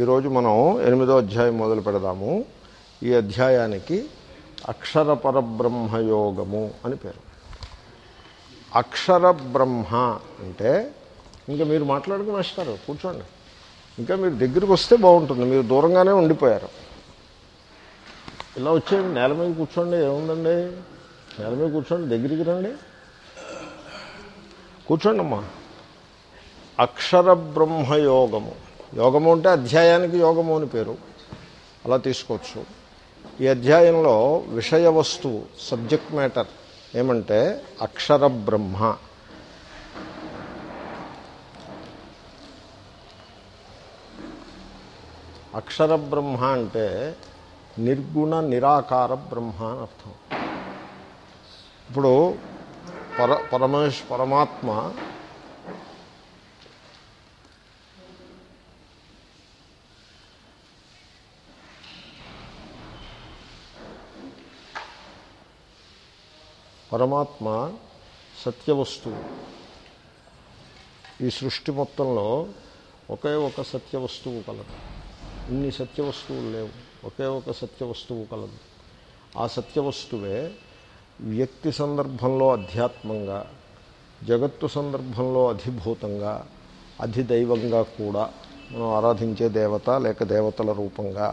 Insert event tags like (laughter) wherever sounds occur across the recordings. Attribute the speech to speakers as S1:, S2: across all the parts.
S1: ఈరోజు మనం ఎనిమిదో అధ్యాయం మొదలు పెడదాము ఈ అధ్యాయానికి అక్షర పరబ్రహ్మయోగము అని పేరు అక్షర బ్రహ్మ అంటే ఇంకా మీరు మాట్లాడుకుని వస్తారు కూర్చోండి ఇంకా మీరు దగ్గరికి వస్తే బాగుంటుంది మీరు దూరంగానే ఉండిపోయారు ఇలా వచ్చేయండి నేల మీద కూర్చోండి ఏముందండి నేల మీద కూర్చోండి దగ్గరికి రండి కూర్చోండి అమ్మా అక్షర బ్రహ్మయోగము యోగము అంటే అధ్యాయానికి యోగము అని పేరు అలా తీసుకోవచ్చు ఈ అధ్యాయంలో విషయ వస్తువు సబ్జెక్ట్ మ్యాటర్ ఏమంటే అక్షర బ్రహ్మ అక్షర బ్రహ్మ అంటే నిర్గుణ నిరాకార బ్రహ్మ అని అర్థం ఇప్పుడు పర పరమేశ్ పరమాత్మ పరమాత్మ సత్యవస్తువు ఈ సృష్టి మొత్తంలో ఒకే ఒక సత్యవస్తువు కలదు ఇన్ని సత్యవస్తువులు లేవు ఒకే ఒక సత్యవస్తువు కలదు ఆ సత్యవస్తువే వ్యక్తి సందర్భంలో అధ్యాత్మంగా జగత్తు సందర్భంలో అధిభూతంగా అధిదైవంగా కూడా మనం ఆరాధించే దేవత లేక దేవతల రూపంగా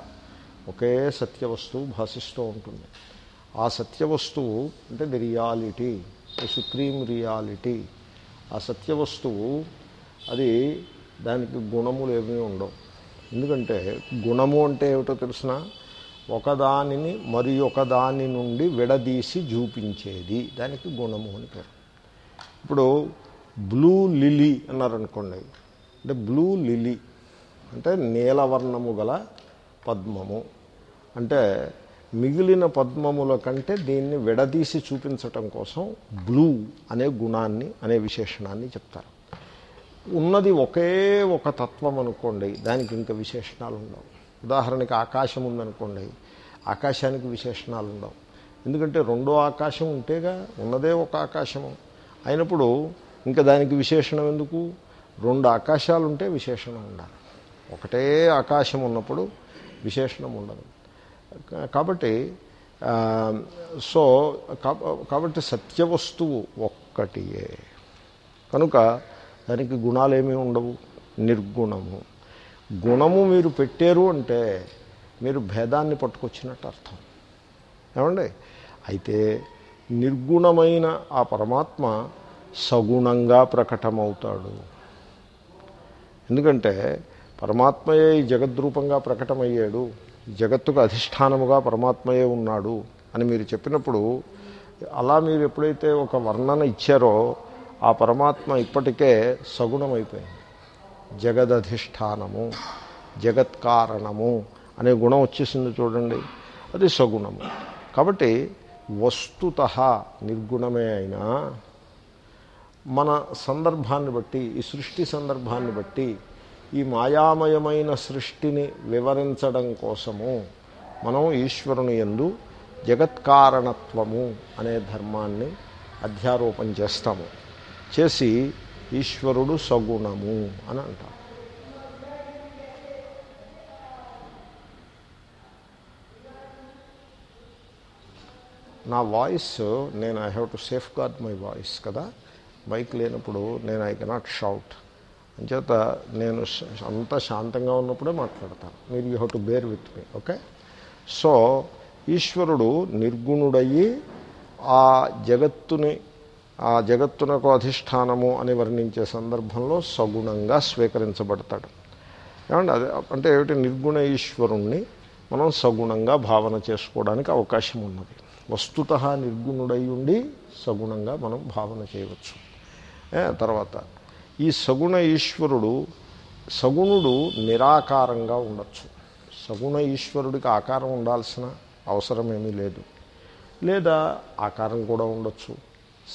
S1: ఒకే సత్యవస్తువు భాషిస్తూ ఉంటుంది ఆ సత్యవస్తువు అంటే the reality the supreme reality ఆ సత్యవస్తువు అది దానికి గుణములు ఏమీ ఉండవు ఎందుకంటే గుణము అంటే ఏమిటో తెలిసిన ఒకదానిని మరి ఒకదాని నుండి విడదీసి చూపించేది దానికి గుణము అని పేరు ఇప్పుడు బ్లూ లిలీ అన్నారనుకోండి అంటే బ్లూ లిలీ అంటే నీలవర్ణము గల పద్మము అంటే మిగిలిన పద్మముల కంటే దీన్ని విడదీసి చూపించటం కోసం బ్లూ అనే గుణాన్ని అనే విశేషణాన్ని చెప్తారు ఉన్నది ఒకే ఒక తత్వం అనుకోండి దానికి ఇంకా విశేషణాలు ఉండవు ఉదాహరణకి ఆకాశం ఉందనుకోండి ఆకాశానికి విశేషణాలు ఉండవు ఎందుకంటే రెండో ఆకాశం ఉంటేగా ఉన్నదే ఒక ఆకాశము అయినప్పుడు ఇంకా దానికి విశేషణం ఎందుకు రెండు ఆకాశాలు ఉంటే విశేషణం ఉండాలి ఒకటే ఆకాశం ఉన్నప్పుడు విశేషణం ఉండదు కాబట్టి సో కాబట్టి సత్యవస్తువు ఒక్కటియే కనుక దానికి గుణాలేమీ ఉండవు నిర్గుణము గుణము మీరు పెట్టారు అంటే మీరు భేదాన్ని పట్టుకొచ్చినట్టు అర్థం ఏమండి అయితే నిర్గుణమైన ఆ పరమాత్మ సగుణంగా ప్రకటమవుతాడు ఎందుకంటే పరమాత్మయే జగద్రూపంగా ప్రకటమయ్యాడు జగత్తుకు అధిష్టానముగా పరమాత్మయే ఉన్నాడు అని మీరు చెప్పినప్పుడు అలా మీరు ఎప్పుడైతే ఒక వర్ణన ఇచ్చారో ఆ పరమాత్మ ఇప్పటికే సగుణమైపోయింది జగదధిష్టానము జగత్కారణము అనే గుణం వచ్చేసింది చూడండి అది సగుణము కాబట్టి వస్తుత నిర్గుణమే అయినా మన సందర్భాన్ని బట్టి ఈ సృష్టి సందర్భాన్ని బట్టి ఈ మాయామయమైన సృష్టిని వివరించడం కోసము మనం ఈశ్వరుని ఎందు జగత్కారణత్వము అనే ధర్మాన్ని అధ్యారోపణ చేస్తాము చేసి ఈశ్వరుడు సగుణము అని అంటాం నా వాయిస్ నేను I have to safeguard my voice కదా మైక్ లేనప్పుడు నేను ఐ కెనాట్ షౌట్ అంచేత నేను అంతా శాంతంగా ఉన్నప్పుడే మాట్లాడతాను మీరు you have to bear with me okay so ఈశ్వరుడు నిర్గుణుడయ్యి ఆ జగత్తుని ఆ జగత్తునకు అధిష్టానము అని వర్ణించే సందర్భంలో సగుణంగా స్వీకరించబడతాడు ఏమంటే అదే అంటే ఏమిటి నిర్గుణ ఈశ్వరుణ్ణి మనం సగుణంగా భావన చేసుకోవడానికి అవకాశం ఉన్నది వస్తుత నిర్గుణుడై ఉండి సగుణంగా మనం భావన చేయవచ్చు తర్వాత ఈ సగుణ ఈశ్వరుడు సగుణుడు నిరాకారంగా ఉండొచ్చు సగుణ ఈశ్వరుడికి ఆకారం ఉండాల్సిన అవసరం ఏమీ లేదు లేదా ఆకారం కూడా ఉండొచ్చు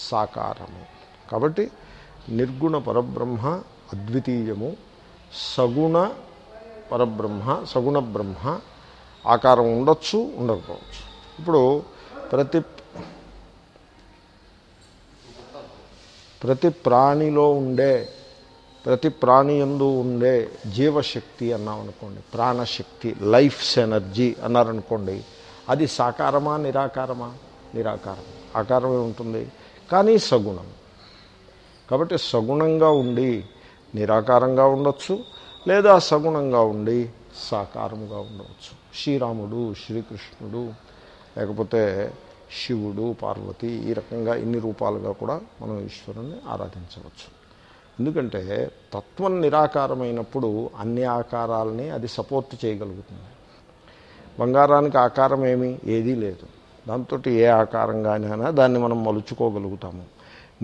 S1: సాకారము కాబట్టి నిర్గుణ పరబ్రహ్మ అద్వితీయము సగుణ పరబ్రహ్మ సగుణ బ్రహ్మ ఆకారం ఉండొచ్చు ఉండకపోవచ్చు ఇప్పుడు ప్రతి ప్రతి ప్రాణిలో ఉండే ప్రతి ప్రాణి ఎందు ఉండే జీవశక్తి అన్నాం అనుకోండి ప్రాణశక్తి లైఫ్స్ ఎనర్జీ అన్నారనుకోండి అది సాకారమా నిరాకారమా నిరాకారం ఆకారమే ఉంటుంది కానీ సగుణం కాబట్టి సగుణంగా ఉండి నిరాకారంగా ఉండొచ్చు లేదా సగుణంగా ఉండి సాకారముగా ఉండవచ్చు శ్రీరాముడు శ్రీకృష్ణుడు లేకపోతే శివుడు పార్వతి ఈ రకంగా ఇన్ని రూపాలుగా కూడా మనం ఈశ్వరుణ్ణి ఆరాధించవచ్చు ఎందుకంటే తత్వం నిరాకారమైనప్పుడు అన్ని ఆకారాలని అది సపోర్ట్ చేయగలుగుతుంది బంగారానికి ఆకారం ఏమి ఏదీ లేదు దాంతో ఏ ఆకారంగానైనా దాన్ని మనం మలుచుకోగలుగుతాము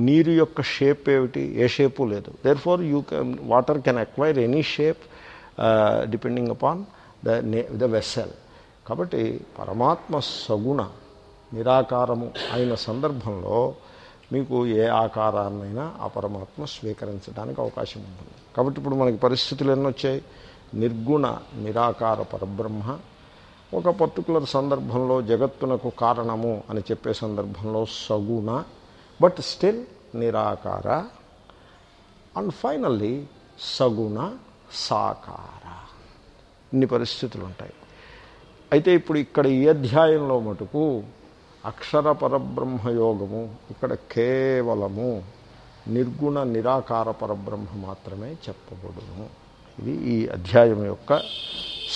S1: నీరు యొక్క షేప్ ఏమిటి ఏ షేపు లేదు therefore you can water can acquire any shape depending upon the the vessel కాబట్టి పరమాత్మ సగుణ నిరాకారము అయిన సందర్భంలో మీకు ఏ ఆకారాన్నైనా ఆ పరమాత్మ స్వీకరించడానికి అవకాశం ఉంటుంది కాబట్టి ఇప్పుడు మనకి పరిస్థితులు ఎన్నో వచ్చాయి నిర్గుణ నిరాకార పరబ్రహ్మ ఒక పర్టికులర్ సందర్భంలో జగత్తునకు కారణము అని చెప్పే సందర్భంలో సగుణ బట్ స్టిల్ నిరాకార అండ్ ఫైనల్లీ సగుణ సాకార ఇన్ని పరిస్థితులు ఉంటాయి అయితే ఇప్పుడు ఇక్కడ ఈ అధ్యాయంలో మటుకు అక్షర పరబ్రహ్మయోగము ఇక్కడ కేవలము నిర్గుణ నిరాకార పరబ్రహ్మ మాత్రమే చెప్పబడును ఇది ఈ అధ్యాయం యొక్క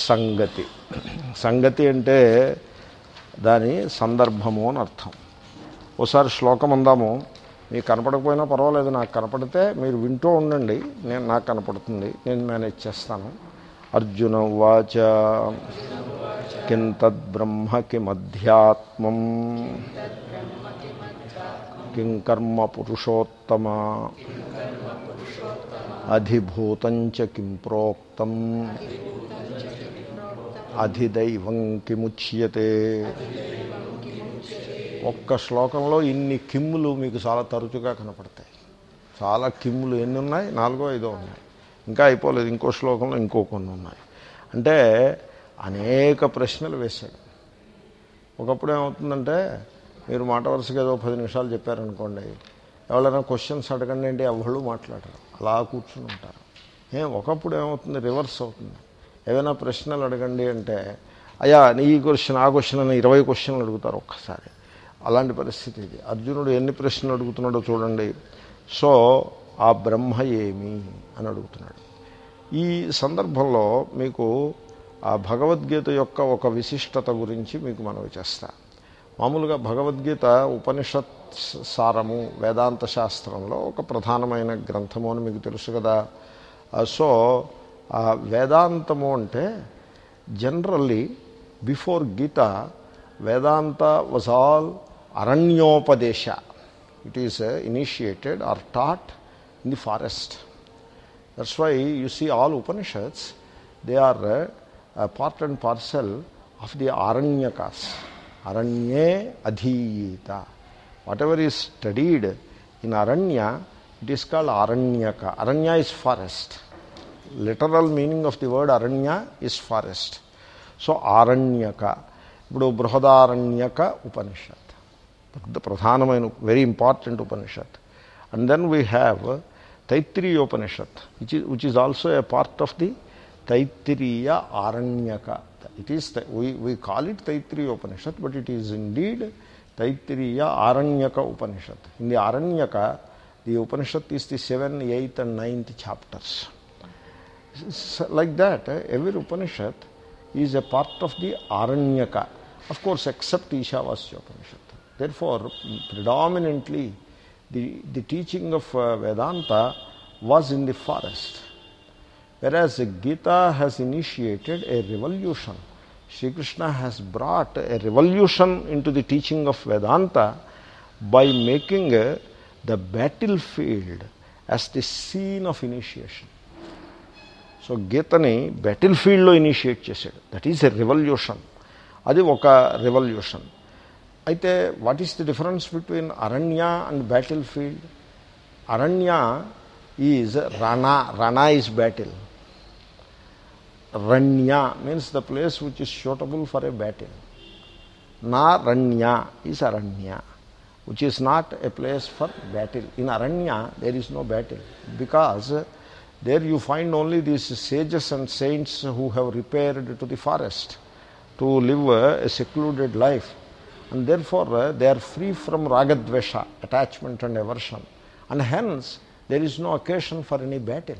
S1: సంగతి సంగతి అంటే దాని సందర్భము అని అర్థం ఒకసారి శ్లోకం అందాము మీకు కనపడకపోయినా పర్వాలేదు నాకు కనపడితే మీరు వింటూ ఉండండి నేను నాకు కనపడుతుంది నేను మేనేజ్ చేస్తాను అర్జున ఉచ కిం కిమధ్యాత్మం కిం కర్మ పురుషోత్తమ అధిభూతంచ కిం ప్రోక్తం అధిదైవం కిముచ్యతే ఒక్క శ్లోకంలో ఇన్ని కిమ్ములు మీకు చాలా తరచుగా కనపడతాయి చాలా కిమ్ములు ఎన్ని ఉన్నాయి నాలుగో ఐదో ఉన్నాయి ఇంకా అయిపోలేదు ఇంకో శ్లోకంలో ఇంకో కొన్ని ఉన్నాయి అంటే అనేక ప్రశ్నలు వేశాడు ఒకప్పుడు ఏమవుతుందంటే మీరు మాట వరుసగా ఏదో పది నిమిషాలు చెప్పారనుకోండి ఎవరైనా క్వశ్చన్స్ అడగండి అంటే ఎవళ్ళు మాట్లాడరు అలా కూర్చుని ఉంటారు ఏం ఒకప్పుడు ఏమవుతుంది రివర్స్ అవుతుంది ఏదైనా ప్రశ్నలు అడగండి అంటే అయ్యా ఈ క్వశ్చన్ ఆ క్వశ్చన్ అని ఇరవై క్వశ్చన్లు అడుగుతారు ఒక్కసారి అలాంటి పరిస్థితి ఇది అర్జునుడు ఎన్ని ప్రశ్నలు అడుగుతున్నాడో చూడండి సో ఆ బ్రహ్మ ఏమి అని అడుగుతున్నాడు ఈ సందర్భంలో మీకు ఆ భగవద్గీత యొక్క ఒక విశిష్టత గురించి మీకు మనవి చేస్తా మామూలుగా భగవద్గీత ఉపనిషత్ సారము వేదాంత శాస్త్రంలో ఒక ప్రధానమైన గ్రంథము అని మీకు తెలుసు కదా సో వేదాంతము అంటే generally before Gita Vedanta was all అరణ్యోపదేశ it is initiated or taught in the forest that's why you see all Upanishads they are part and parcel of the Aranyakas అరణ్యే అధీయత whatever is studied in aranya it is called Aranyaka aranya is forest literal meaning of the word aranya is forest so Aranyaka ఇప్పుడు బృహదారణ్యక ఉపనిషత్ ప్రధానమైన very important Upanishad and then we have Taittiriyopanishad which is also a part of the Taittiriya Aranyaka it is we call it Taittiriyopanishad but it is indeed Taittiriya Aranyaka Upanishad in the Aranyaka the Upanishad is the seven eight and ninth chapters like that every Upanishad is a part of the Aranyaka of course except Ishavasyopanishad therefore predominantly the, the teaching of uh, vedanta was in the forest whereas gita has initiated a revolution Sri Krishna has brought a revolution into the teaching of Vedanta by making uh, the battlefield as the scene of initiation. So గీతని battle ఫీల్డ్లో initiate చేశాడు that is a revolution అది ఒక revolution అయితే what is the difference between aranya and battle field aranya is rana rana is battle ranya means the place which is suitable for a battle నా ranya is aranya which is not a place for battle in aranya there is no battle because there you find only these sages and saints who have repaired to the forest to live a, a secluded life. and therefore uh, they are free from ragadvesha, attachment and aversion. And hence there is no occasion for any battle.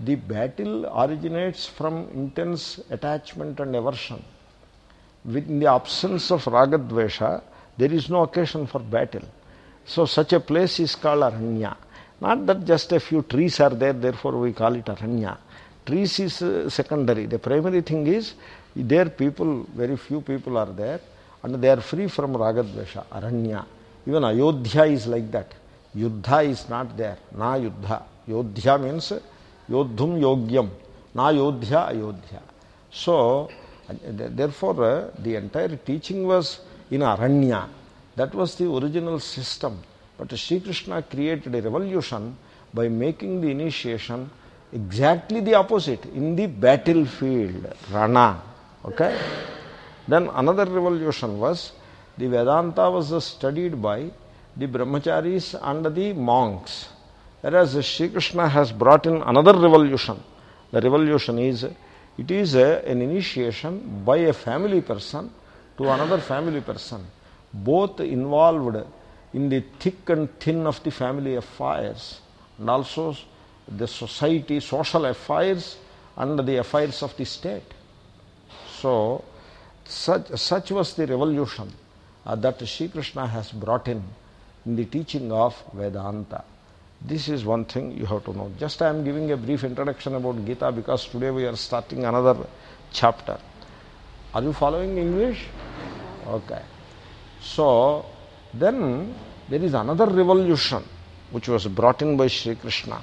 S1: The battle originates from intense attachment and aversion. Within the absence of ragadvesha, there is no occasion for battle. So such a place is called Aranya. Not that just a few trees are there, therefore we call it Aranya. Trees is uh, secondary. The primary thing is there people, very few people are there and they are free from ragadvesha, aranya. Even a Ayodhya is like that. Yuddha is not there. Na yuddha. Yodhya means yodhum yogyam. Na yodhya ayodhya. So, therefore, uh, the entire teaching was in aranya. That was the original system. But Sri Krishna created a revolution by making the initiation exactly the opposite in the battlefield, Rana. Okay? Then another revolution was the Vedanta was studied by the brahmacharis and the monks. Whereas Shri Krishna has brought in another revolution. The revolution is it is a, an initiation by a family person to another family person, both involved in the thick and thin of the family affairs and also the society, social affairs, and the affairs of the state. So, such, such was the revolution uh, that Sri Krishna has brought in in the teaching of Vedanta. This is one thing you have to know. Just I am giving a brief introduction about Gita because today we are starting another chapter. Are you following English? Okay. So, then there is another revolution which was brought in by Sri Krishna.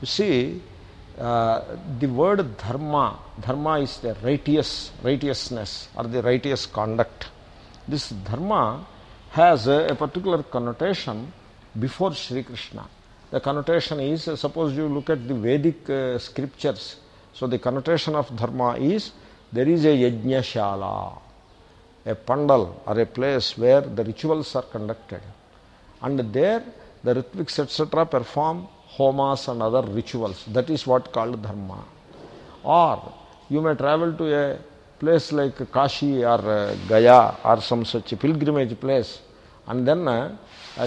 S1: You see, uh, the word dharma, dharma is the righteous, righteousness or the righteous conduct. This dharma has a, particular connotation before Sri Krishna. The connotation is, uh, suppose you look at the Vedic uh, scriptures, so the connotation of dharma is there is a yajna shala, a pandal or a place where the rituals are conducted. And there the Ritviks etc. perform homas and other rituals. That is what called dharma. Or you may travel to a place like Kashi or uh, Gaya or some such pilgrimage place and then uh,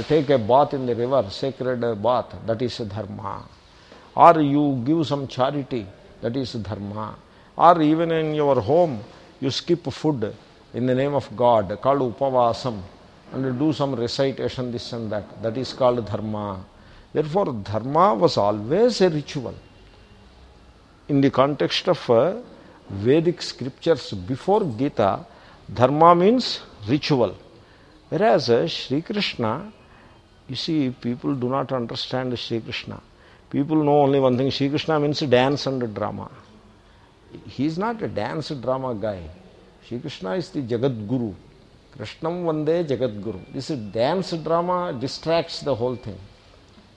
S1: take a bath in the river, sacred bath, that is dharma. Or you give some charity, that is dharma. Or even in your home, you skip food in the name of God, called upavasam, and do some recitation, this and that. That is called dharma. Therefore, dharma was always a ritual. In the context of uh, Vedic scriptures before Gita, dharma means ritual. Whereas uh, Sri Krishna, you see, people do not understand Sri Krishna. People know only one thing Sri Krishna means dance and drama. He is not a dance drama guy. Sri Krishna is the Jagat Guru. Krishnam Vande Jagat Guru. This dance drama distracts the whole thing.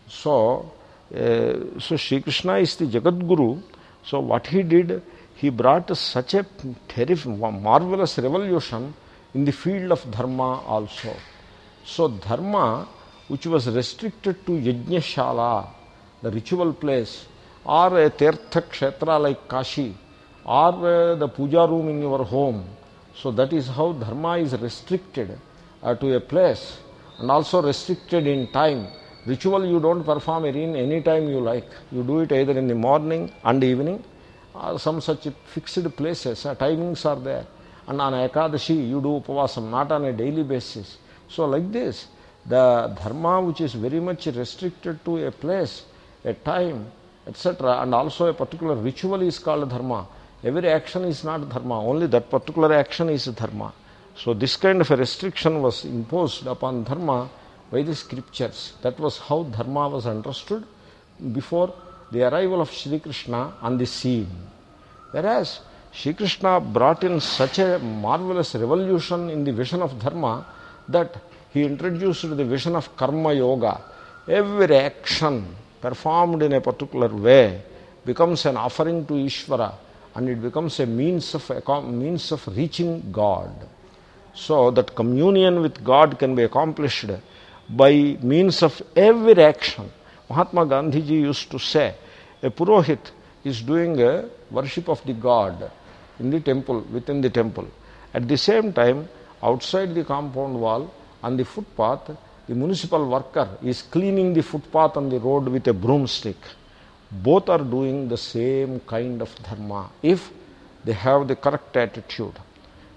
S1: So, uh, so Sri Krishna is the Jagat Guru. So what he did, he brought such a terrific, marvelous revolution in the field of dharma also. So dharma, which was restricted to yajna shala, the ritual place, or a tirtha kshetra like Kashi, or the puja room in your home. So that is how dharma is restricted uh, to a place and also restricted in time Ritual you don't perform in any time you like. You do it either in the morning and evening or some such fixed places. Uh, timings are there. And on Ekadashi you do upavasam, not on a daily basis. So like this, the dharma which is very much restricted to a place, a time, etc. And also a particular ritual is called dharma. Every action is not dharma. Only that particular action is dharma. So this kind of a restriction was imposed upon dharma by the scriptures. That was how dharma was understood before the arrival of Sri Krishna on the scene. Whereas Sri Krishna brought in such a marvelous revolution in the vision of dharma that he introduced the vision of karma yoga. Every action performed in a particular way becomes an offering to Ishvara and it becomes a means of, a means of reaching God. So that communion with God can be accomplished by means of every action. Mahatma Gandhiji used to say, a Purohit is doing a worship of the god in the temple, within the temple. At the same time, outside the compound wall, on the footpath, the municipal worker is cleaning the footpath on the road with a broomstick. Both are doing the same kind of dharma if they have the correct attitude.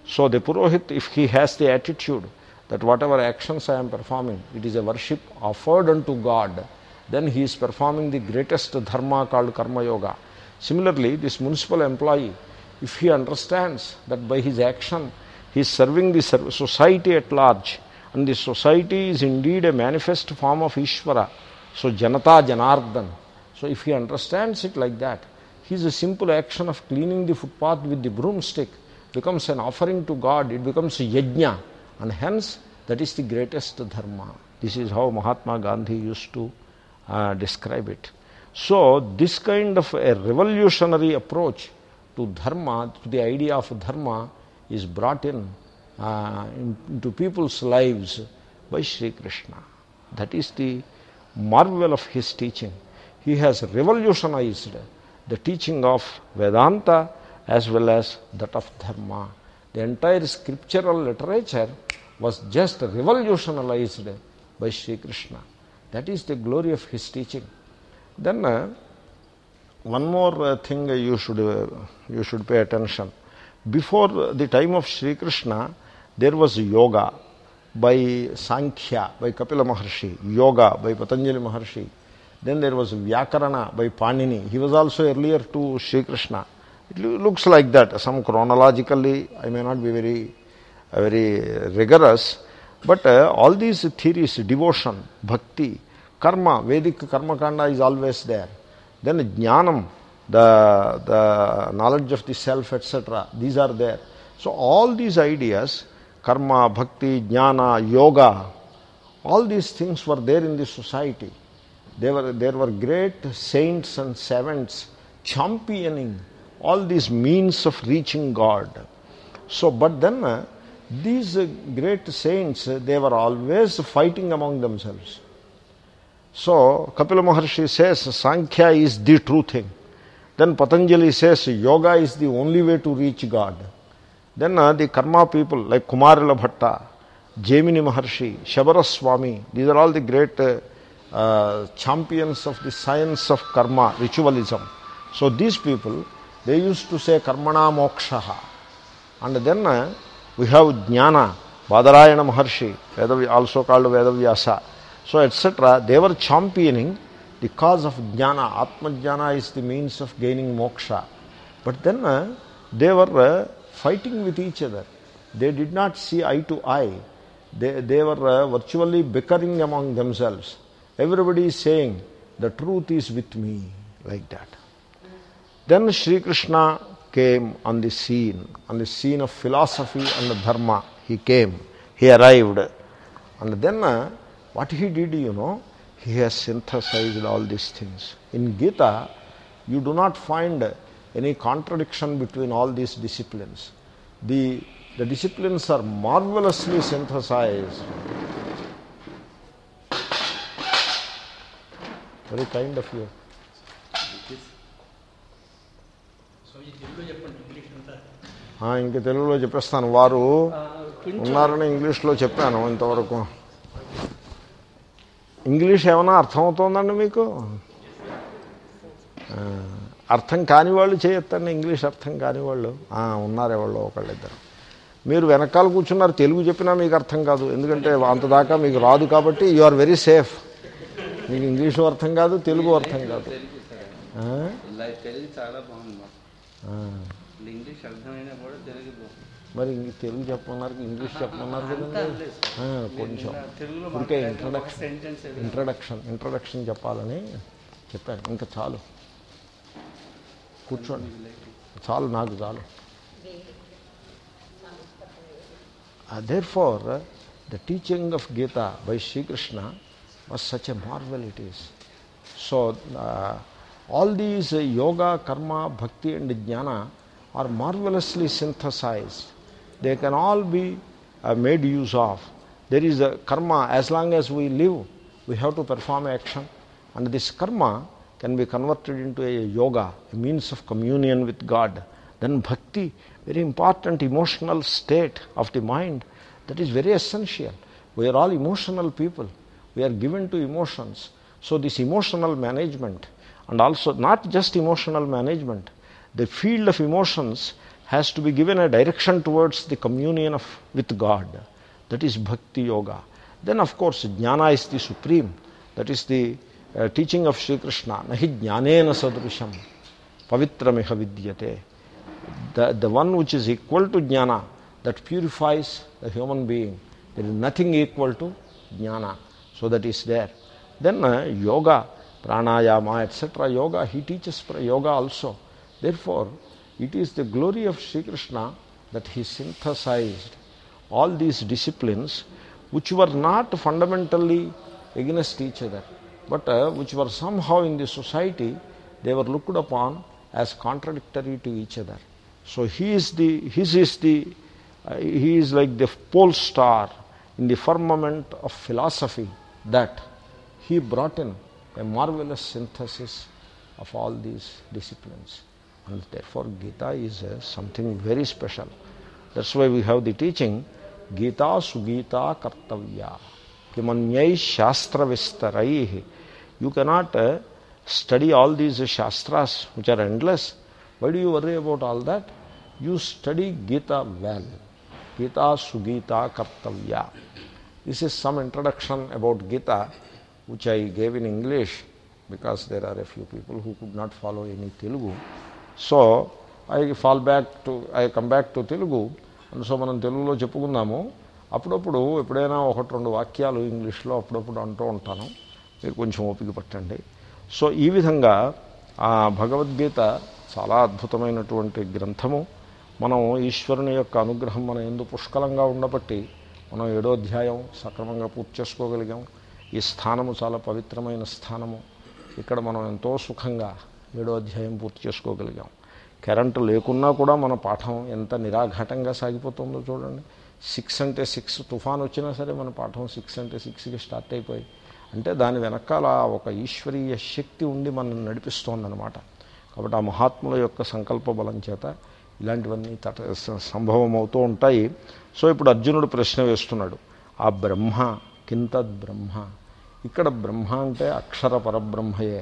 S1: So the Purohit, if he has the attitude that whatever actions I am performing, it is a worship offered unto God, then he is performing the greatest dharma called Karma Yoga. Similarly, this municipal employee, if he understands that by his action he is serving the society at large, and the society is indeed a manifest form of Ishvara, so Janata Janardhan. So, if he understands it like that, his simple action of cleaning the footpath with the broomstick becomes an offering to God, it becomes a yajna. And hence, that is the greatest dharma. This is how Mahatma Gandhi used to uh, describe it. So, this kind of a revolutionary approach to dharma, to the idea of dharma, is brought uh, in into people's lives by Sri Krishna. That is the marvel of his teaching. He has revolutionized the teaching of Vedanta as well as that of Dharma. The entire scriptural literature was just revolutionized by Sri Krishna. That is the glory of his teaching. Then, uh, one more uh, thing you should, uh, you should pay attention. Before the time of Sri Krishna, there was yoga by Sankhya, by Kapila Maharshi, yoga by Patanjali Maharshi. Then there was Vyakarana by Panini. He was also earlier to Sri Krishna. It looks like that. Some chronologically, I may not be very very rigorous. But uh, all these theories, devotion, bhakti, karma, Vedic karma kanda is always there. Then jnanam, the, the knowledge of the self, etc., these are there. So all these ideas, karma, bhakti, jnana, yoga, all these things were there in the society. There were, there were great saints and savants championing all these means of reaching God. So, but then uh, these uh, great saints, uh, they were always fighting among themselves. So, Kapila Maharshi says Sankhya is the true thing. Then Patanjali says yoga is the only way to reach God. Then uh, the karma people like Kumarila Bhatta, Jaimini Maharshi, Shabaraswami, these are all the great uh, champions of the science of karma, ritualism. So these people, they used to say karmana mokshaha. And then we have jnana badarayana maharshi Vedav, also called vedavyasa so etc they were championing the cause of jnana atma jnana is the means of gaining moksha but then uh, they were uh, fighting with each other they did not see eye to eye they, they were uh, virtually bickering among themselves everybody is saying the truth is with me like that then shri krishna came on the scene, on the scene of philosophy and the dharma. He came, he arrived. And then uh, what he did, you know, he has synthesized all these things. In Gita, you do not find any contradiction between all these disciplines. The, the disciplines are marvelously synthesized. Very kind of you. ఇంక తెలుగులో చెప్పేస్తాను వారు ఉన్నారని ఇంగ్లీష్లో చెప్పాను ఇంతవరకు English ఏమైనా అర్థమవుతోందండి మీకు అర్థం కాని వాళ్ళు చేయొత్తండి ఇంగ్లీష్ అర్థం కాని వాళ్ళు ఉన్నారు ఎవరో ఒకళ్ళిద్దరు మీరు వెనకాల కూర్చున్నారు తెలుగు చెప్పినా మీకు అర్థం కాదు ఎందుకంటే అంతదాకా మీకు రాదు కాబట్టి యు ఆర్ వెరీ సేఫ్ మీకు ఇంగ్లీషు అర్థం కాదు తెలుగు అర్థం కాదు ఇంగ్లీష్ అర్థమైనా కూడా తెలుగు మరి తెలుగు చెప్పమన్నారు ఇంగ్లీష్ చెప్పమన్నారు కొంచెం ఇంకా ఇంట్రడక్షన్ ఇంట్రడక్షన్ ఇంట్రడక్షన్ చెప్పాలని చెప్పాను ఇంకా చాలు కూర్చోండి చాలు నాకు చాలు therefore the teaching of Gita by Srikrishna was such a marvellous it is so all these uh, yoga, karma, bhakti, and jnana are marvelously synthesized. They can all be uh, made use of. There is a karma, as long as we live, we have to perform action. And this karma can be converted into a yoga, a means of communion with God. Then bhakti, very important emotional state of the mind, that is very essential. We are all emotional people. We are given to emotions. So, this emotional management and also not just emotional management. The field of emotions has to be given a direction towards the communion of, with God. That is bhakti yoga. Then, of course, jnana is the supreme. That is the uh, teaching of Sri Krishna. Nahi jnanena sadrusham pavitramiha vidyate. The, the one which is equal to jnana, that purifies the human being. There is nothing equal to jnana. So that is there. Then uh, yoga pranayama, etc. Yoga, he teaches yoga also. Therefore, it is the glory of Sri Krishna that he synthesized all these disciplines which were not fundamentally against each other, but uh, which were somehow in the society they were looked upon as contradictory to each other. So he is the his is the uh, he is like the pole star in the firmament of philosophy that he brought in a marvelous synthesis of all these disciplines. And therefore, Gita is uh, something very special. That's why we have the teaching Gita Sugita Kartavya Kimanyai Shastra Vistaraihi. You cannot uh, study all these Shastras which are endless. Why do you worry about all that? You study Gita well. Gita Sugita Kartavya. This is some introduction about Gita. which I gave in English because there are a few people who could not follow any Telugu. So I fall back to I come back to Telugu and so మనం తెలుగులో చెప్పుకుందాము అప్పుడప్పుడు ఎప్పుడైనా ఒకటి రెండు వాక్యాలు ఇంగ్లీష్లో అప్పుడప్పుడు అంటూ ఉంటాను మీరు కొంచెం ఓపిక పట్టండి సో ఈ విధంగా ఆ భగవద్గీత చాలా అద్భుతమైనటువంటి గ్రంథము మనం ఈశ్వరుని యొక్క అనుగ్రహం మన ఎందు పుష్కలంగా ఉండబట్టి మనం ఏడో అధ్యాయం సక్రమంగా పూర్తి చేసుకోగలిగాం ఈ స్థానము చాలా పవిత్రమైన స్థానము ఇక్కడ మనం ఎంతో సుఖంగా ఏడో అధ్యాయం పూర్తి చేసుకోగలిగాం కరెంటు లేకున్నా కూడా మన పాఠం ఎంత నిరాఘాటంగా సాగిపోతుందో చూడండి సిక్స్ అంటే సిక్స్ తుఫాన్ వచ్చినా సరే మన పాఠం సిక్స్ అంటే సిక్స్కి స్టార్ట్ అయిపోయి అంటే దాని వెనకాల ఒక ఈశ్వరీయ శక్తి ఉండి మనల్ని నడిపిస్తోందనమాట కాబట్టి ఆ మహాత్ముల యొక్క సంకల్ప బలం చేత ఇలాంటివన్నీ తట సంభవం అవుతూ ఉంటాయి సో ఇప్పుడు అర్జునుడు ప్రశ్న వేస్తున్నాడు ఆ బ్రహ్మ కింతద్ బ్రహ్మ ఇక్కడ బ్రహ్మ అంటే అక్షర పరబ్రహ్మయే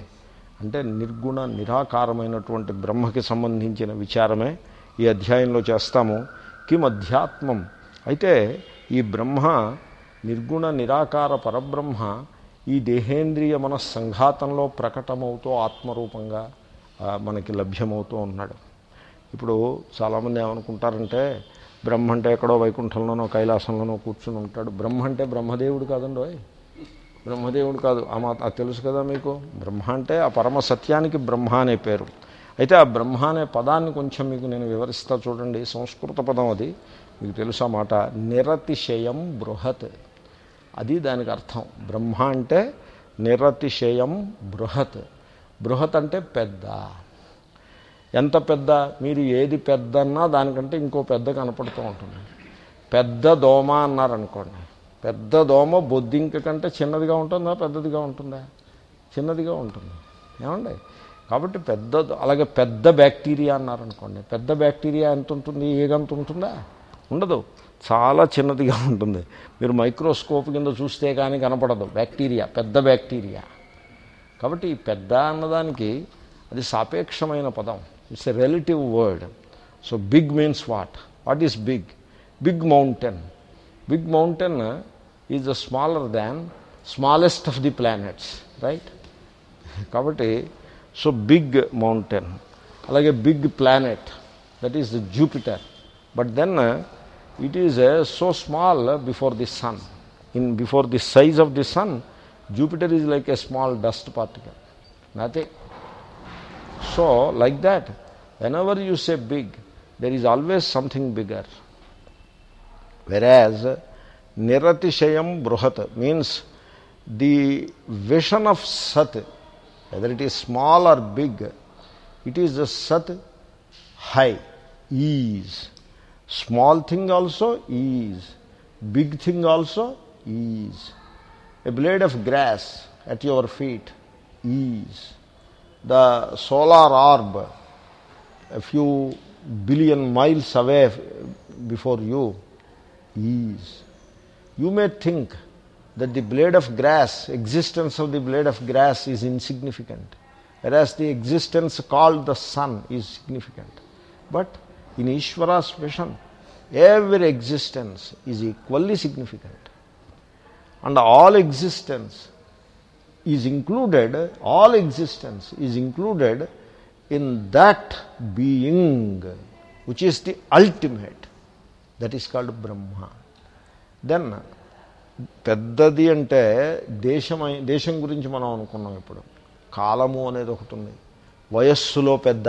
S1: అంటే నిర్గుణ నిరాకారమైనటువంటి బ్రహ్మకి సంబంధించిన విచారమే ఈ అధ్యాయంలో చేస్తాము కిం అధ్యాత్మం అయితే ఈ బ్రహ్మ నిర్గుణ నిరాకార పరబ్రహ్మ ఈ దేహేంద్రియ మన సంఘాతంలో ప్రకటమవుతూ ఆత్మరూపంగా మనకి లభ్యమవుతూ ఉన్నాడు ఇప్పుడు చాలామంది ఏమనుకుంటారంటే బ్రహ్మ అంటే ఎక్కడో వైకుంఠంలోనో కైలాసంలోనో కూర్చుని ఉంటాడు బ్రహ్మ అంటే బ్రహ్మదేవుడు కాదండి బ్రహ్మదేవుడు కాదు ఆ మాత అది తెలుసు కదా మీకు బ్రహ్మ అంటే ఆ పరమ సత్యానికి బ్రహ్మ అనే పేరు అయితే ఆ బ్రహ్మ అనే పదాన్ని కొంచెం మీకు నేను వివరిస్తా చూడండి సంస్కృత పదం అది మీకు తెలుసా మాట నిరతిశయం బృహత్ అది దానికి అర్థం బ్రహ్మ అంటే నిరతిశయం బృహత్ బృహత్ అంటే పెద్ద ఎంత పెద్ద మీరు ఏది పెద్ద అన్నా దానికంటే ఇంకో పెద్ద కనపడుతూ ఉంటుంది పెద్ద దోమ అన్నారనుకోండి పెద్ద దోమ బొద్దింక కంటే చిన్నదిగా ఉంటుందా పెద్దదిగా ఉంటుందా చిన్నదిగా ఉంటుంది ఏమండి కాబట్టి పెద్ద అలాగే పెద్ద బ్యాక్టీరియా అన్నారనుకోండి పెద్ద బ్యాక్టీరియా ఎంత ఉంటుంది ఏగంత ఉంటుందా ఉండదు చాలా చిన్నదిగా ఉంటుంది మీరు మైక్రోస్కోప్ కింద చూస్తే కానీ కనపడదు బ్యాక్టీరియా పెద్ద బ్యాక్టీరియా కాబట్టి పెద్ద అన్నదానికి అది సాపేక్షమైన పదం it's a relative word so big means what what is big big mountain big mountain is the smaller than smallest of the planets right (laughs) కాబట్టి సో బిగ్ మౌంటైన్ అలాగే big planet that is the Jupiter but then it is so small before the sun in before the size of the sun Jupiter is like a small dust particle nothing So, like that, whenever you say big, there is always something bigger. Whereas, niratishayam bruhat means the vision of sat, whether it is small or big, it is the sat high, ease. Small thing also ease, big thing also ease. A blade of grass at your feet, ease the solar orb a few billion miles away before you is. You may think that the blade of grass, existence of the blade of grass is insignificant, whereas the existence called the sun is significant. But in Ishvara's vision, every existence is equally significant. And all existence is included all existence is included in that being which is the ultimate that is called Brahma then పెద్దది అంటే దేశమై దేశం గురించి మనం అనుకున్నాం ఇప్పుడు కాలము అనేది ఒకటి ఉంది వయస్సులో పెద్ద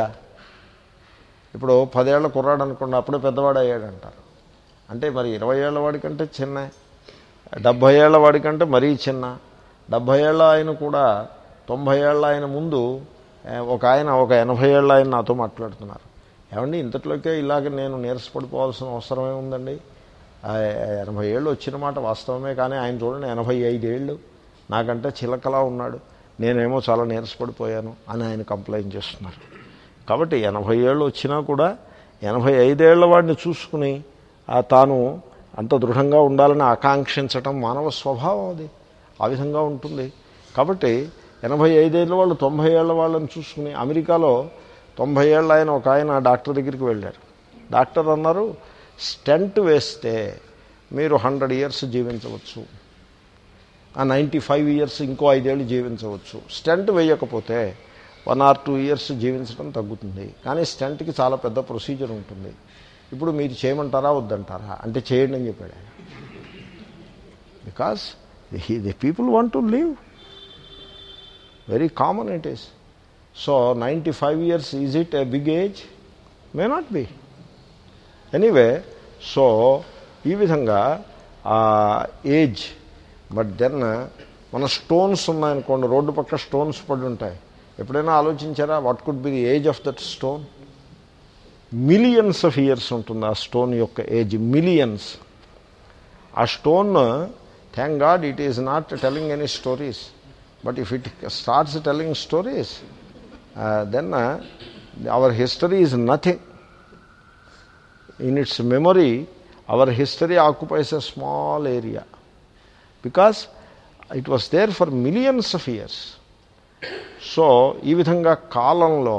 S1: ఇప్పుడు పదేళ్ల కుర్రాడు అనుకున్న అప్పుడే పెద్దవాడు అయ్యాడు అంటారు అంటే మరి ఇరవై ఏళ్ళ వాడికంటే చిన్న డెబ్భై ఏళ్ళ వాడికంటే మరీ చిన్న డెబ్భై ఏళ్ళ ఆయన కూడా తొంభై ఏళ్ళ ఆయన ముందు ఒక ఆయన ఒక ఎనభై ఏళ్ళ ఆయన నాతో మాట్లాడుతున్నారు ఏమండి ఇంతట్లోకే ఇలాగ నేను నీరసపడిపోవాల్సిన అవసరమే ఉందండి ఎనభై ఏళ్ళు వచ్చిన మాట వాస్తవమే కానీ ఆయన చూడండి ఎనభై ఐదేళ్ళు నాకంటే చిలకలా ఉన్నాడు నేనేమో చాలా నీరసపడిపోయాను అని ఆయన కంప్లైంట్ చేస్తున్నారు కాబట్టి ఎనభై ఏళ్ళు వచ్చినా కూడా ఎనభై ఐదేళ్ల వాడిని చూసుకుని తాను అంత దృఢంగా ఉండాలని ఆకాంక్షించటం మానవ స్వభావం అది ఆ విధంగా ఉంటుంది కాబట్టి ఎనభై ఐదేళ్ళ వాళ్ళు తొంభై ఏళ్ళ వాళ్ళని చూసుకుని అమెరికాలో తొంభై ఏళ్ళ ఆయన ఒక ఆయన డాక్టర్ దగ్గరికి వెళ్ళారు డాక్టర్ అన్నారు స్టెంట్ వేస్తే మీరు హండ్రెడ్ ఇయర్స్ జీవించవచ్చు ఆ నైంటీ ఫైవ్ ఇయర్స్ ఇంకో ఐదేళ్ళు జీవించవచ్చు స్టెంట్ వేయకపోతే వన్ ఆర్ టూ ఇయర్స్ జీవించడం తగ్గుతుంది కానీ స్టెంట్కి చాలా పెద్ద ప్రొసీజర్ ఉంటుంది ఇప్పుడు మీరు చేయమంటారా వద్దంటారా అంటే చేయండి అని చెప్పాడు because the people want to to very common it is so ninety five years is it a big age may not be anyway so ఈ విధంగా ఆ ఏజ్ బట్ దెన్ మన స్టోన్స్ ఉన్నాయనుకోండి రోడ్డు పక్క స్టోన్స్ పడి ఉంటాయి ఎప్పుడైనా ఆలోచించారా what could be the age of that stone millions of years ఉంటుంది ఆ స్టోన్ యొక్క ఏజ్ మిలియన్స్ ఆ stone thank God it is not telling any stories but if it starts telling stories then our history is nothing in its memory our history occupies a small area because it was there for millions of years so ఈ విధంగా కాలంలో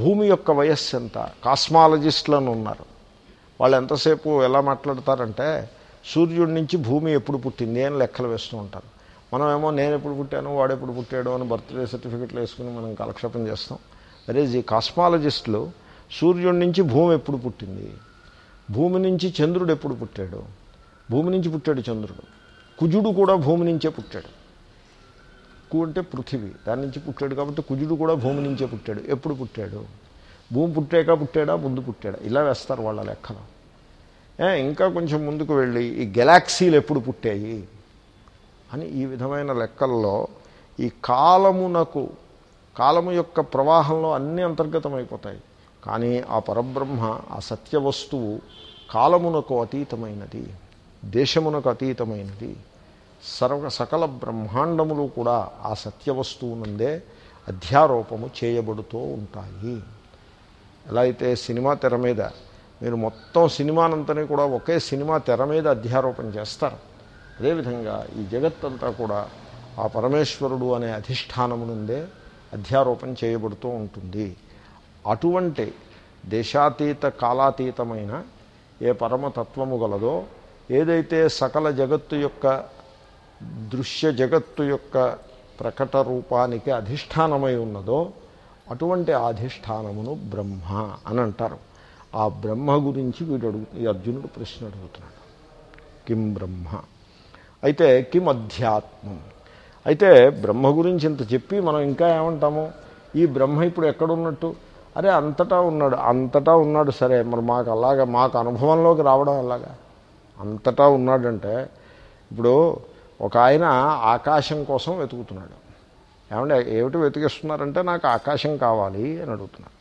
S1: భూమి యొక్క వయస్సు ఎంత కాస్మాలజిస్టులను ఉన్నారు వాళ్ళు ఎంతసేపు ఎలా మాట్లాడతారంటే సూర్యుడి నుంచి భూమి ఎప్పుడు పుట్టింది అని లెక్కలు వేస్తూ ఉంటాను మనమేమో నేను ఎప్పుడు పుట్టాను వాడు ఎప్పుడు పుట్టాడు అని బర్త్డే సర్టిఫికెట్లు వేసుకుని మనం కాలక్షేపం చేస్తాం దరేజ్ ఈ కాస్మాలజిస్టులు సూర్యుడి నుంచి భూమి ఎప్పుడు పుట్టింది భూమి నుంచి చంద్రుడు ఎప్పుడు పుట్టాడు భూమి నుంచి పుట్టాడు చంద్రుడు కుజుడు కూడా భూమి నుంచే పుట్టాడు కు అంటే పృథివీ దాని నుంచి పుట్టాడు కాబట్టి కుజుడు కూడా భూమి నుంచే పుట్టాడు ఎప్పుడు పుట్టాడు భూమి పుట్టాక పుట్టాడా ముందు పుట్టాడా ఇలా వేస్తారు వాళ్ళ లెక్కలు ఇంకా కొంచెం ముందుకు వెళ్ళి ఈ గెలాక్సీలు ఎప్పుడు పుట్టాయి అని ఈ విధమైన లెక్కల్లో ఈ కాలమునకు కాలము యొక్క ప్రవాహంలో అన్నీ అంతర్గతమైపోతాయి కానీ ఆ పరబ్రహ్మ ఆ సత్య వస్తువు కాలమునకు అతీతమైనది దేశమునకు అతీతమైనది సర్వ సకల బ్రహ్మాండములు కూడా ఆ నుండే అధ్యారోపము చేయబడుతూ ఉంటాయి ఎలా అయితే సినిమా తెర మీద మీరు మొత్తం సినిమానంతని కూడా ఒకే సినిమా తెర మీద అధ్యారోపణ చేస్తారు అదేవిధంగా ఈ జగత్తంతా కూడా ఆ పరమేశ్వరుడు అనే అధిష్టానము నుండే అధ్యారోపణ చేయబడుతూ ఉంటుంది అటువంటి దేశాతీత కాలాతీతమైన ఏ పరమతత్వము గలదో ఏదైతే సకల జగత్తు యొక్క దృశ్య జగత్తు యొక్క ప్రకట రూపానికి అధిష్టానమై ఉన్నదో అటువంటి అధిష్టానమును బ్రహ్మ అని అంటారు ఆ బ్రహ్మ గురించి వీడు అడుగు ఈ అర్జునుడు ప్రశ్న అడుగుతున్నాడు కిం బ్రహ్మ అయితే కిం అధ్యాత్మం అయితే బ్రహ్మ గురించి ఇంత చెప్పి మనం ఇంకా ఏమంటాము ఈ బ్రహ్మ ఇప్పుడు ఎక్కడున్నట్టు అరే అంతటా ఉన్నాడు అంతటా ఉన్నాడు సరే మరి మాకు అలాగా మాకు అనుభవంలోకి రావడం అలాగా అంతటా ఉన్నాడంటే ఇప్పుడు ఒక ఆయన ఆకాశం కోసం వెతుకుతున్నాడు ఏమంటే ఏమిటి వెతికిస్తున్నారంటే నాకు ఆకాశం కావాలి అని అడుగుతున్నాడు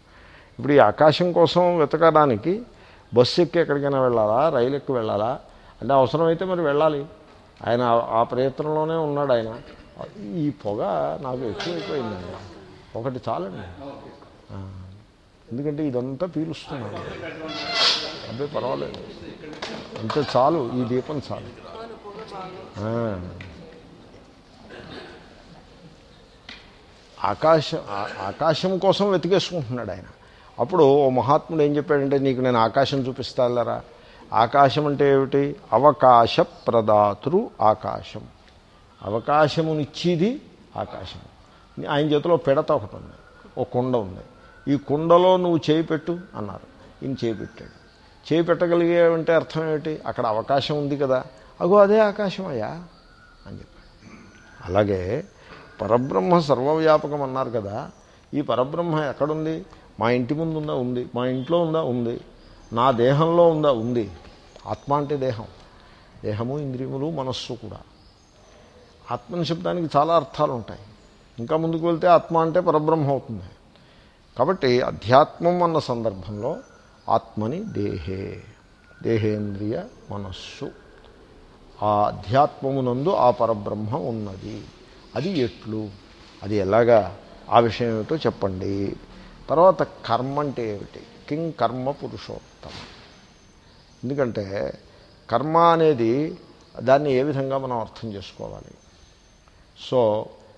S1: ఇప్పుడు ఈ ఆకాశం కోసం వెతకడానికి బస్సు ఎక్కి ఎక్కడికైనా వెళ్ళాలా రైలు ఎక్కి వెళ్ళాలా అంటే అవసరమైతే మరి వెళ్ళాలి ఆయన ఆ ప్రయత్నంలోనే ఉన్నాడు ఆయన ఈ పొగ నాకు ఎక్కువైపోయిందండి ఒకటి చాలండి ఎందుకంటే ఇదంతా పీలుస్తున్నాను అదే పర్వాలేదు అంతే చాలు ఈ దీపం చాలు ఆకాశం ఆకాశం కోసం వెతికేసుకుంటున్నాడు ఆయన అప్పుడు ఓ మహాత్ముడు ఏం చెప్పాడంటే నీకు నేను ఆకాశం చూపిస్తాలరా ఆకాశం అంటే ఏమిటి అవకాశ ప్రదాతృ ఆకాశం అవకాశమునిచ్చేది ఆకాశం ఆయన చేతిలో పెడత ఒకటి ఉంది ఓ కుండ ఉంది ఈ కుండలో నువ్వు చేయి పెట్టు అన్నారు ఈయన చేయి పెట్టాడు చేయి అర్థం ఏమిటి అక్కడ అవకాశం ఉంది కదా అగో అదే ఆకాశం అయ్యా అని చెప్పాడు అలాగే పరబ్రహ్మ సర్వవ్యాపకం అన్నారు కదా ఈ పరబ్రహ్మ ఎక్కడుంది మా ఇంటి ముందు ఉందా ఉంది మా ఇంట్లో ఉందా ఉంది నా దేహంలో ఉందా ఉంది ఆత్మ అంటే దేహం దేహము ఇంద్రియములు మనస్సు కూడా ఆత్మని శబ్దానికి చాలా అర్థాలు ఉంటాయి ఇంకా ముందుకు వెళ్తే ఆత్మ అంటే పరబ్రహ్మ అవుతుంది కాబట్టి అధ్యాత్మం అన్న సందర్భంలో ఆత్మని దేహే దేహేంద్రియ మనస్సు ఆ అధ్యాత్మమునందు ఆ పరబ్రహ్మ ఉన్నది అది ఎట్లు అది ఎలాగా ఆ విషయం ఏమిటో చెప్పండి తర్వాత కర్మ అంటే ఏమిటి కింగ్ కర్మ పురుషోత్తమ ఎందుకంటే కర్మ అనేది దాన్ని ఏ విధంగా మనం అర్థం చేసుకోవాలి సో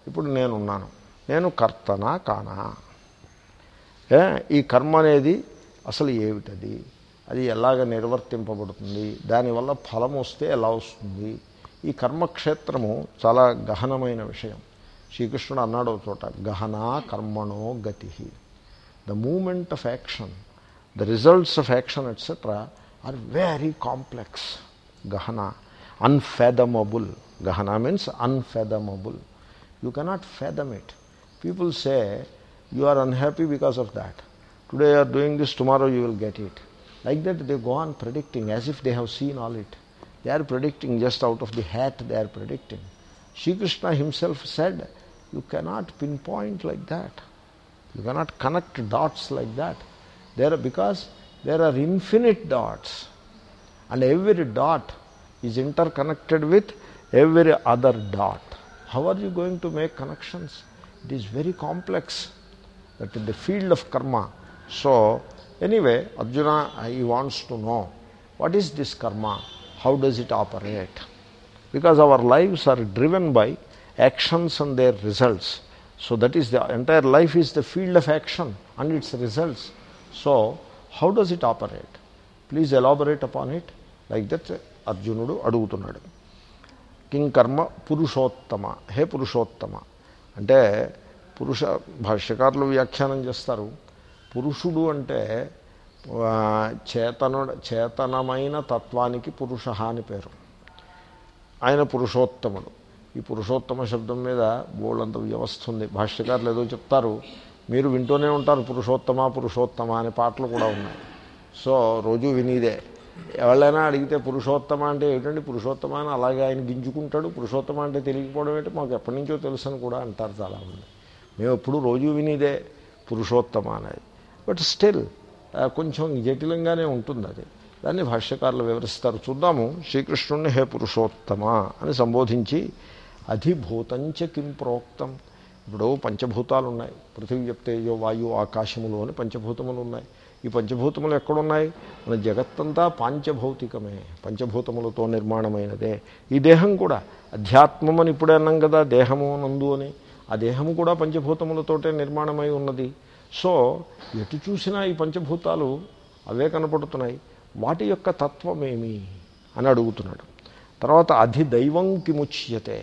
S1: ఇప్పుడు నేనున్నాను నేను కర్తనా కానా ఈ కర్మ అనేది అసలు ఏమిటది అది ఎలాగ నిర్వర్తింపబడుతుంది దానివల్ల ఫలం వస్తే ఎలా వస్తుంది ఈ కర్మక్షేత్రము చాలా గహనమైన విషయం శ్రీకృష్ణుడు అన్నాడు చోట గహన కర్మణో గతి the movement of action, the results of action, etc., are very complex. Gahana, unfathomable. Gahana means unfathomable. You cannot fathom it. People say you are unhappy because of that. Today you are doing this, tomorrow you will get it. Like that, they go on predicting as if they have seen all it. They are predicting just out of the hat, they are predicting. Sri Krishna himself said, You cannot pinpoint like that. You cannot connect dots like that. There, because there are infinite dots, and every dot is interconnected with every other dot. How are you going to make connections? It is very complex. That in the field of karma. So, anyway, Arjuna he wants to know what is this karma? How does it operate? Because our lives are driven by actions and their results. So that is the entire life is the field of action and its results so how does it operate please elaborate upon it like that అర్జునుడు అడుగుతున్నాడు king కర్మ పురుషోత్తమ హే పురుషోత్తమ అంటే పురుష భాష్యకారులు వ్యాఖ్యానం చేస్తారు పురుషుడు అంటే చేతను చేతనమైన తత్వానికి పురుష అని పేరు ఆయన పురుషోత్తముడు ఈ పురుషోత్తమ శబ్దం మీద బోళ్ళంత వ్యవస్థ ఉంది భాష్యకారులు ఏదో చెప్తారు మీరు వింటూనే ఉంటారు పురుషోత్తమ పురుషోత్తమ అనే పాటలు కూడా ఉన్నాయి సో రోజు వినీదే ఎవరైనా అడిగితే పురుషోత్తమ అంటే ఏమిటండి పురుషోత్తమ అని అలాగే ఆయన గింజుకుంటాడు పురుషోత్తమ అంటే తెలియకపోవడం ఏంటి మాకు ఎప్పటి నుంచో తెలుసు అని కూడా అంటారు చాలామంది మేము ఎప్పుడు రోజు వినిదే పురుషోత్తమ అనేది బట్ స్టిల్ కొంచెం జటిలంగానే ఉంటుంది అది దాన్ని భాష్యకారులు వివరిస్తారు చూద్దాము శ్రీకృష్ణుణ్ణి హే పురుషోత్తమ అని సంబోధించి అధిభూతంచ కిం ప్రోక్తం ఇప్పుడు పంచభూతాలు ఉన్నాయి పృథివీ వాయు ఆకాశములు అని పంచభూతములు ఉన్నాయి ఈ పంచభూతములు ఎక్కడున్నాయి మన జగత్తంతా పాంచభౌతికమే పంచభూతములతో నిర్మాణమైనదే ఈ దేహం కూడా అధ్యాత్మం అని ఇప్పుడే అన్నాం కదా దేహము నందు అని ఆ దేహము కూడా పంచభూతములతోటే నిర్మాణమై ఉన్నది సో ఎటు చూసినా ఈ పంచభూతాలు అవే కనపడుతున్నాయి వాటి యొక్క తత్వమేమి అని అడుగుతున్నాడు తర్వాత అధిదైవం కిముచ్యతే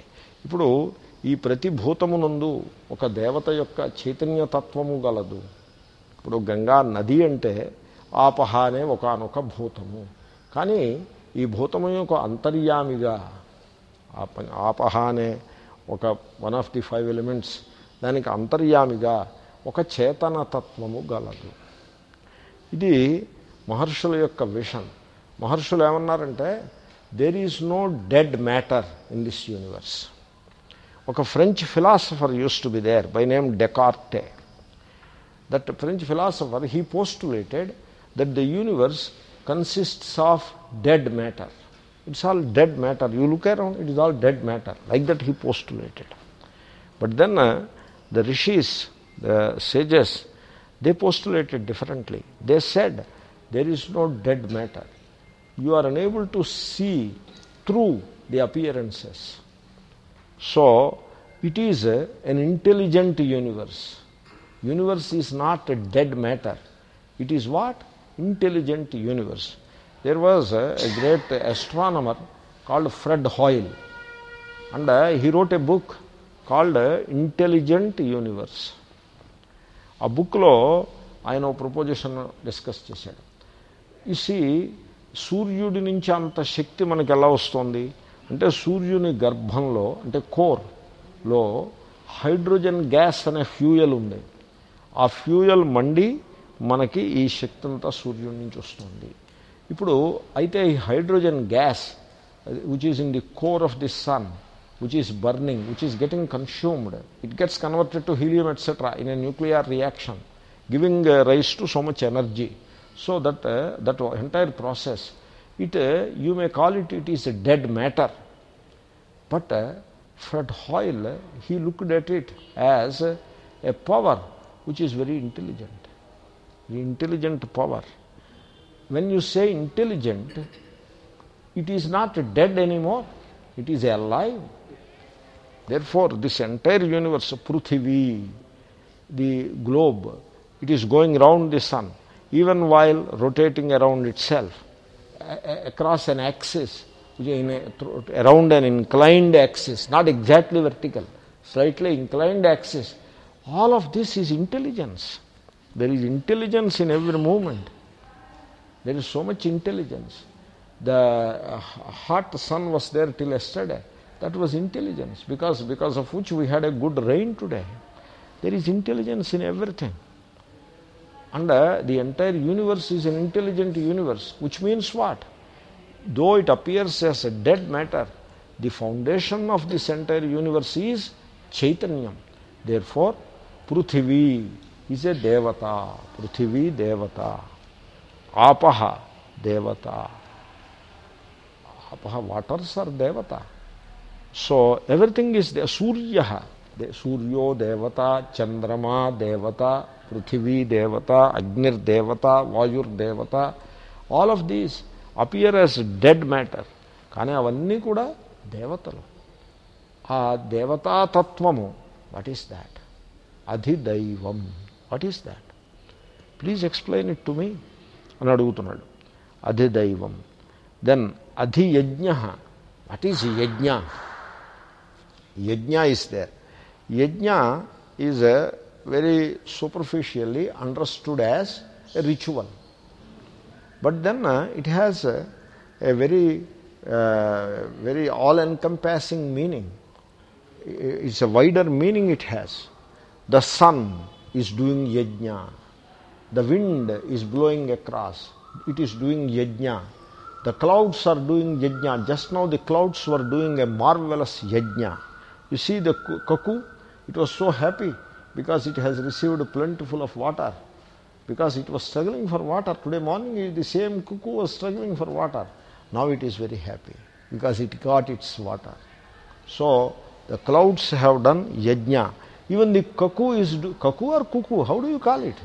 S1: ఇప్పుడు ఈ ప్రతిభూతమునందు ఒక దేవత యొక్క చైతన్యతత్వము గలదు ఇప్పుడు గంగా నది అంటే ఆపహ అనే ఒకనొక భూతము కానీ ఈ భూతము యొక్క అంతర్యామిగా ఆపహ అనే ఒక one of the five elements దానికి అంతర్యామిగా ఒక చేతనతత్వము గలదు ఇది మహర్షుల యొక్క విషన్ మహర్షులు ఏమన్నారంటే there is no dead matter in this universe ఒక French philosopher used to be there by name Descartes that French philosopher, he postulated that the universe consists of dead matter. It's all dead matter. You look around, it is all dead matter. Like that he postulated. But then uh, the rishis, the sages, they postulated differently. They said there is no dead matter. You are unable to see through the appearances. So it is an intelligent universe universe is not a dead matter it is what intelligent universe there was a great astronomer called Fred Hoyle and he wrote a book called intelligent universe ఆ బుక్లో ఆయన preposition discuss చేశాడు ఇసి సూర్యుడి నుంచి అంత శక్తి మనకు ఎలా వస్తుంది అంటే సూర్యుని గర్భంలో అంటే కోర్లో హైడ్రోజన్ గ్యాస్ అనే ఫ్యూయల్ ఉంది ఆ ఫ్యూయల్ మండి మనకి ఈ శక్తి అంతా సూర్యుడి నుంచి వస్తుంది ఇప్పుడు అయితే ఈ hydrogen gas which is in the core of the sun which is burning which is getting consumed it gets converted to helium etcetera in a nuclear reaction giving rise to so much energy so that that entire process it uh, you may call it it is a dead matter but uh, fred hoyle uh, he looked at it as a power which is very intelligent the intelligent power when you say intelligent it is not dead anymore it is alive therefore this entire universe prithvi the globe it is going round the sun even while rotating around itself across an axis, a, around an inclined axis, not exactly vertical, slightly inclined axis. All of this is intelligence. There is intelligence in every movement. There is so much intelligence. The uh, hot sun was there till yesterday. That was intelligence because, because of which we had a good rain today. There is intelligence in everything. And uh, the entire universe is an intelligent universe, which means what? Though it appears as a dead matter, the foundation of this entire universe is Chaitanyam. Therefore, Pruthivi is a devata. Pruthivi devata. Apaha devata. Apaha waters are devata. So everything is the there. the Suryo devata. Chandrama devata. Prithvi Devata, Agnir Devata, Vayur Devata. All of these appear as dead matter. కానీ అవన్నీ కూడా దేవతలు ఆ దేవతాతత్వము what is that adhidaivam what is that please explain it to me అని అడుగుతున్నాడు adhidaivam then adhiyajna what is yajna yajna is there. Yajna is a very superficially understood as a ritual. But then uh, it has a very, uh, very all encompassing meaning. It's a wider meaning it has. The sun is doing yajna, the wind is blowing across, it is doing yajna. The clouds are doing yajna. Just now, the clouds were doing a marvelous yajna. You see the cuckoo, it was so happy because it has received plentiful of water because it was struggling for water today morning the same cuckoo was struggling for water now it is very happy because it got its water so the clouds have done yajna even the cuckoo is do, cuckoo or cuckoo how do you call it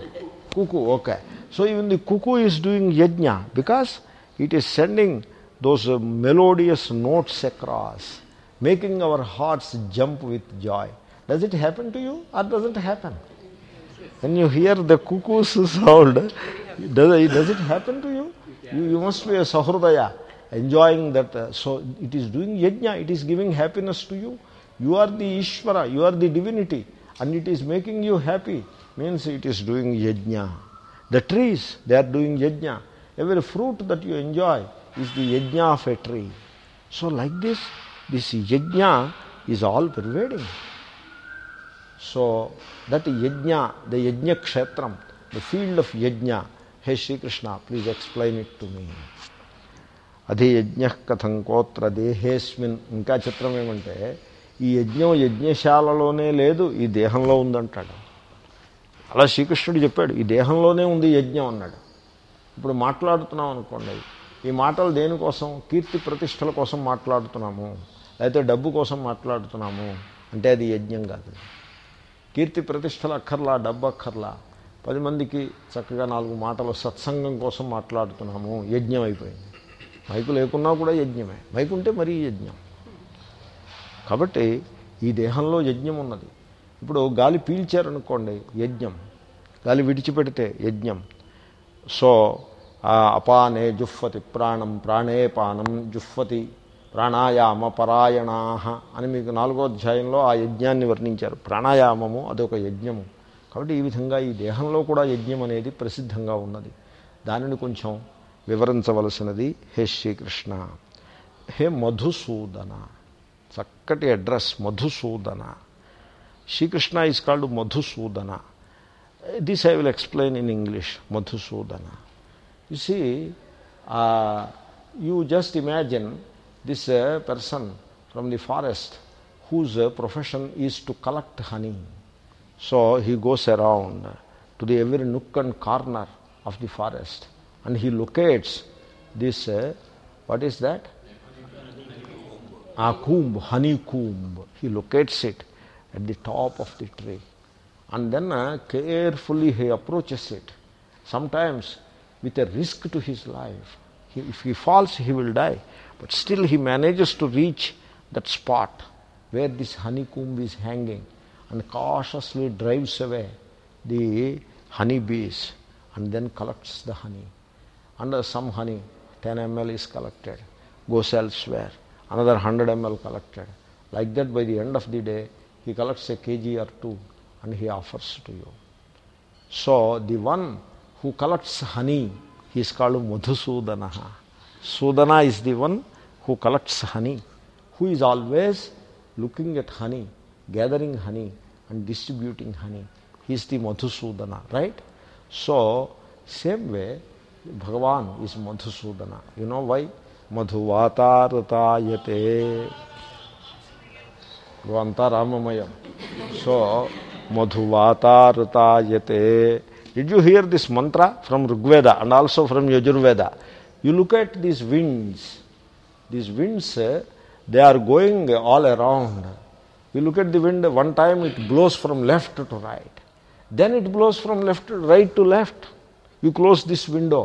S1: cuckoo okay so even the cuckoo is doing yajna because it is sending those melodious notes across making our hearts jump with joy does it happen to you or doesn't happen? When you hear the cuckoo's (laughs) sound, does it, does it happen to you? you? You must be a sahurdaya, enjoying that. Uh, so it is doing yajna, it is giving happiness to you. You are the Ishvara, you are the divinity, and it is making you happy. Means it is doing yajna. The trees, they are doing yajna. Every fruit that you enjoy is the yajna of a tree. So, like this, this yajna is all pervading. So that yajna the yajna క్షేత్రం the field of yajna hey Srikrishna please explain it to me అది యజ్ఞ కథం కోత్ర దేహేస్మిన్ ఇంకా చిత్రం ఏమంటే ఈ యజ్ఞం యజ్ఞశాలలోనే లేదు ఈ దేహంలో ఉందంటాడు అలా శ్రీకృష్ణుడు చెప్పాడు ఈ దేహంలోనే ఉంది యజ్ఞం అన్నాడు ఇప్పుడు మాట్లాడుతున్నాం అనుకోండి ఈ మాటలు దేనికోసం కీర్తి ప్రతిష్టల కోసం మాట్లాడుతున్నాము లేకపోతే డబ్బు కోసం మాట్లాడుతున్నాము అంటే అది యజ్ఞం కాదు కీర్తి ప్రతిష్టలు అక్కర్లా డబ్బు అక్కర్లా పది మందికి చక్కగా నాలుగు మాటలు సత్సంగం కోసం మాట్లాడుతున్నాము యజ్ఞం అయిపోయింది మైకు లేకున్నా కూడా యజ్ఞమే మైకు ఉంటే మరీ యజ్ఞం కాబట్టి ఈ దేహంలో యజ్ఞం ఉన్నది ఇప్పుడు గాలి పీల్చారనుకోండి యజ్ఞం గాలి విడిచిపెడితే యజ్ఞం సో అపానే జుహ్వతి ప్రాణం ప్రాణేపానం జుహ్వతి ప్రాణాయామ పరాయణా అని మీకు నాలుగో అధ్యాయంలో ఆ యజ్ఞాన్ని వర్ణించారు ప్రాణాయామము అదొక యజ్ఞము కాబట్టి ఈ విధంగా ఈ దేహంలో కూడా యజ్ఞం అనేది ప్రసిద్ధంగా ఉన్నది దానిని కొంచెం వివరించవలసినది హే శ్రీకృష్ణ హే మధుసూదన చక్కటి address Madhusudana Srikrishna is called Madhusudana this I will explain in English Madhusudana you see you just imagine this uh, person from the forest whose uh, profession is to collect honey. So he goes around to the every nook and corner of the forest and he locates this, uh, what is that? A comb, honey comb. He locates it at the top of the tree and then uh, carefully he approaches it. Sometimes with a risk to his life. He, if he falls, he will die. But still he manages to reach that spot where this honeycomb is hanging and cautiously drives away the honey bees and then collects the honey. Under some honey, 10 ml is collected, goes elsewhere, another 100 ml collected. Like that, by the end of the day, he collects a kg or two and he offers to you. So, the one who collects honey, he is called Madhusudanaha. Sudana is the one who collects honey, who is always looking at honey, gathering honey, and distributing honey. He is the Madhusudana, right? So, same way, Bhagavan is Madhusudana. You know why? Madhuvatartayate. Vanta Ramamayam. So, Madhuvata Madhuvatartayate. Did you hear this mantra from Rigveda and also from Yajurveda? You look at these winds. These winds, eh, they are going all around. You look at the wind, one time it blows from left to right. Then it blows from left to right to left. You close this window,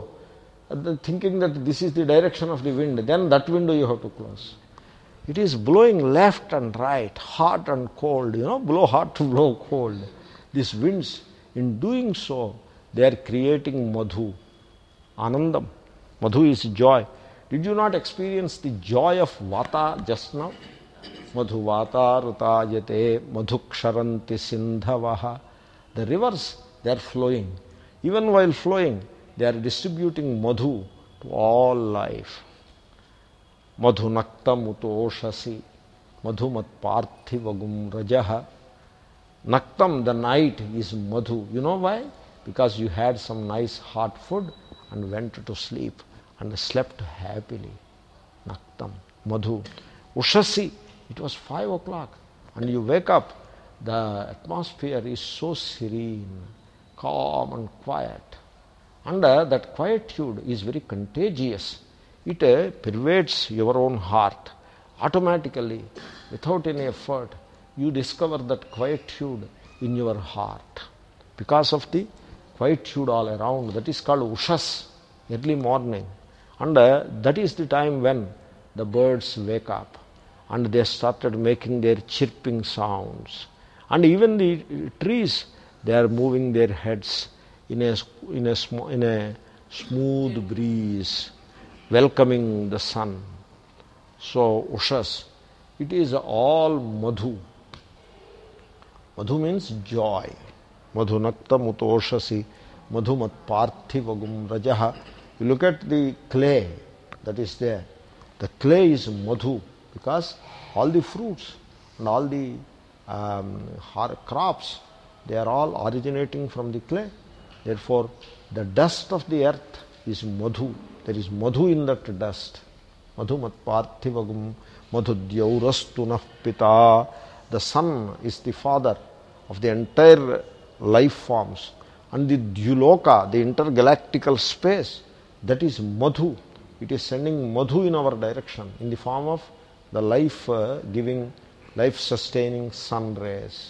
S1: uh, thinking that this is the direction of the wind. Then that window you have to close. It is blowing left and right, hot and cold, you know, blow hot to (laughs) blow cold. These winds, in doing so, they are creating madhu, anandam. Madhu is joy. Did you not experience the joy of Vata just now? Madhu Vata Rutayate Madhu Ksharanti Sindhavaha. The rivers, they are flowing. Even while flowing, they are distributing Madhu to all life. Madhu Naktamutoshasi Madhumat Parthivagum Rajaha. Naktam, the night, is Madhu. You know why? Because you had some nice hot food and went to sleep and slept happily. Naktam, Madhu. Ushasi, it was 5 o'clock. And you wake up, the atmosphere is so serene, calm and quiet. And uh, that quietude is very contagious. It uh, pervades your own heart. Automatically, without any effort, you discover that quietude in your heart. Because of the quietude all around, that is called ushas, early morning. And uh, that is the time when the birds wake up and they started making their chirping sounds. And even the uh, trees, they are moving their heads in a, in a, sm- in a smooth breeze, welcoming the sun. So, ushas, it is all madhu. Madhu means joy. Madhunakta mutoshasi, madhumat parthiva vagum rajaha. You look at the clay that is there. The clay is madhu because all the fruits and all the um, crops they are all originating from the clay. Therefore, the dust of the earth is madhu. There is madhu in that dust. Madhu matparthivagum madhudyaurastu pita. The sun is the father of the entire life forms. And the dyuloka, the intergalactical space, that is madhu it is sending madhu in our direction in the form of the life uh, giving life sustaining sun rays